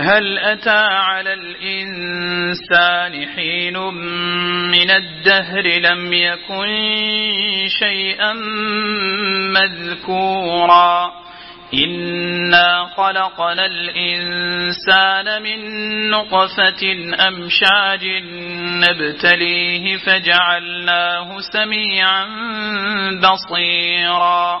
هل أتى على الإنسان حين من الدهر لم يكن شيئا مذكورا؟ إنا خلقنا الإنسان من نطفة أمشاج نبتليه فجعلناه سميعا بصيرا.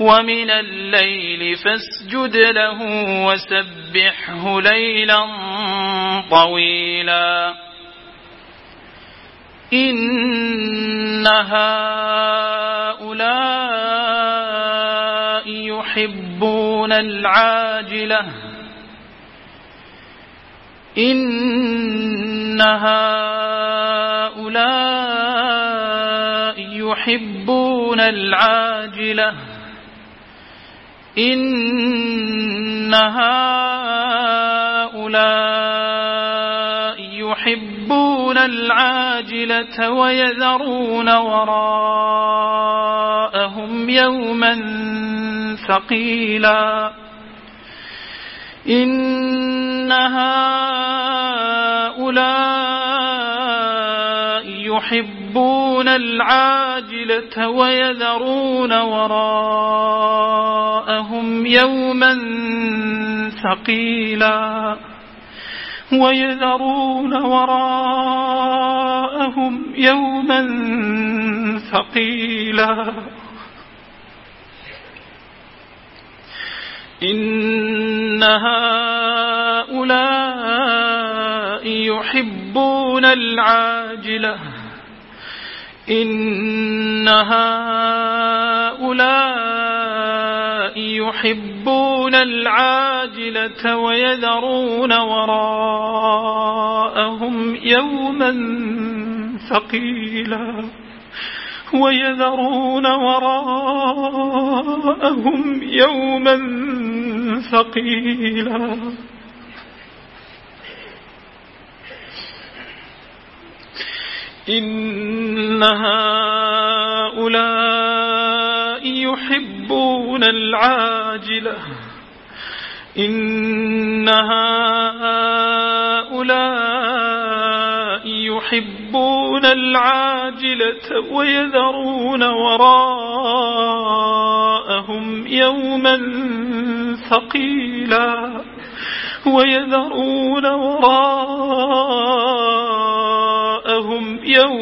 ومن الليل فاسجد له وسبحه ليلا طويلا. إن هؤلاء يحبون العاجلة. إن هؤلاء يحبون العاجلة. إن هؤلاء يحبون العاجلة ويذرون وراءهم يوما ثقيلا إن هؤلاء يحبون العاجلة ويذرون وراءهم يوما ثقيلا. ويذرون وراءهم يوما ثقيلا. إن هؤلاء يحبون العاجلة إن هؤلاء يحبون العاجلة ويذرون وراءهم يوما ثقيلا ويذرون وراءهم يوما ثقيلا إن هؤلاء يحبون العاجلة. إن هؤلاء يحبون العاجلة ويذرون وراءهم يوما ثقيلا. ويذرون وراءهم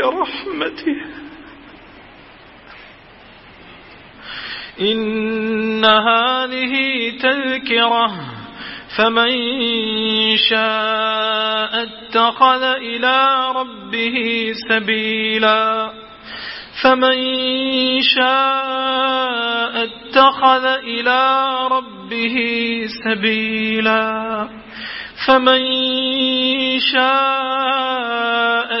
رحمته إن هذه تذكرة فمن شاء اتخذ إلى ربه سبيلا. فمن شاء اتخذ إلى ربه سبيلا. فمن شاء